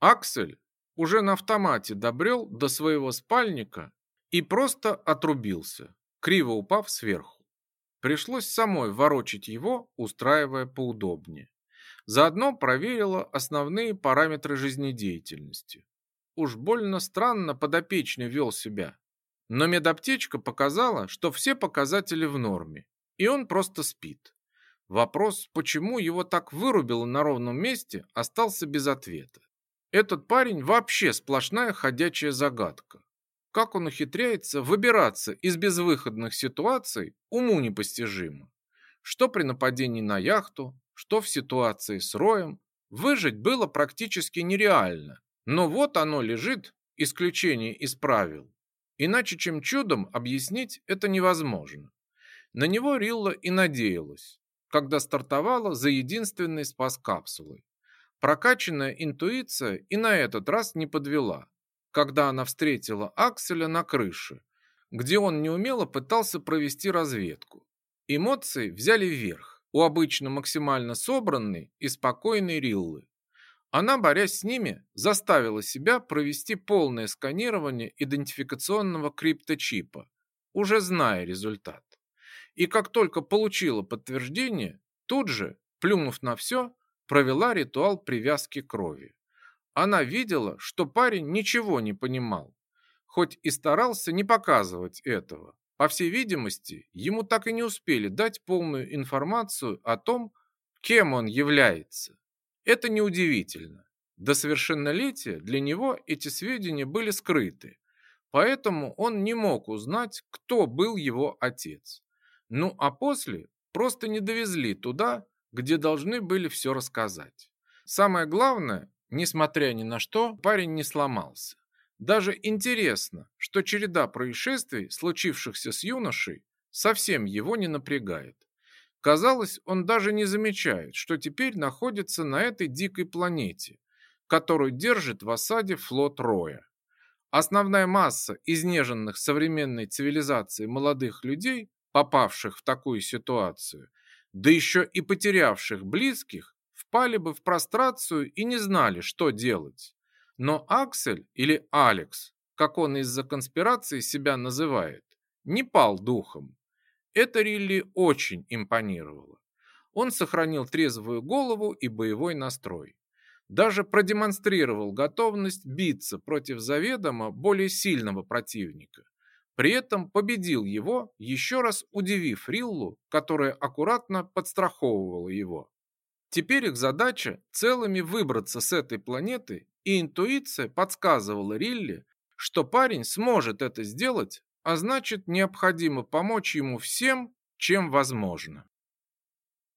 Аксель уже на автомате добрел до своего спальника и просто отрубился, криво упав сверху. Пришлось самой ворочить его, устраивая поудобнее. Заодно проверила основные параметры жизнедеятельности. Уж больно странно подопечный вел себя. Но медаптечка показала, что все показатели в норме, и он просто спит. Вопрос, почему его так вырубило на ровном месте, остался без ответа. Этот парень вообще сплошная ходячая загадка. Как он ухитряется выбираться из безвыходных ситуаций, уму непостижимо. Что при нападении на яхту, что в ситуации с Роем, выжить было практически нереально. Но вот оно лежит, исключение из правил. Иначе чем чудом объяснить это невозможно. На него Рилла и надеялась, когда стартовала за единственной спас капсулой. Прокачанная интуиция и на этот раз не подвела, когда она встретила Акселя на крыше, где он неумело пытался провести разведку. Эмоции взяли вверх у обычно максимально собранной и спокойной Риллы. Она, борясь с ними, заставила себя провести полное сканирование идентификационного крипточипа, уже зная результат. И как только получила подтверждение, тут же, плюнув на все, провела ритуал привязки крови. Она видела, что парень ничего не понимал, хоть и старался не показывать этого. По всей видимости, ему так и не успели дать полную информацию о том, кем он является. Это неудивительно. До совершеннолетия для него эти сведения были скрыты, поэтому он не мог узнать, кто был его отец. Ну а после просто не довезли туда, где должны были все рассказать. Самое главное, несмотря ни на что, парень не сломался. Даже интересно, что череда происшествий, случившихся с юношей, совсем его не напрягает. Казалось, он даже не замечает, что теперь находится на этой дикой планете, которую держит в осаде флот Роя. Основная масса изнеженных современной цивилизацией молодых людей, попавших в такую ситуацию, да еще и потерявших близких, впали бы в прострацию и не знали, что делать. Но Аксель или Алекс, как он из-за конспирации себя называет, не пал духом. Это Рилли очень импонировало. Он сохранил трезвую голову и боевой настрой. Даже продемонстрировал готовность биться против заведомо более сильного противника. При этом победил его, еще раз удивив Риллу, которая аккуратно подстраховывала его. Теперь их задача целыми выбраться с этой планеты, и интуиция подсказывала Рилле, что парень сможет это сделать, а значит необходимо помочь ему всем, чем возможно.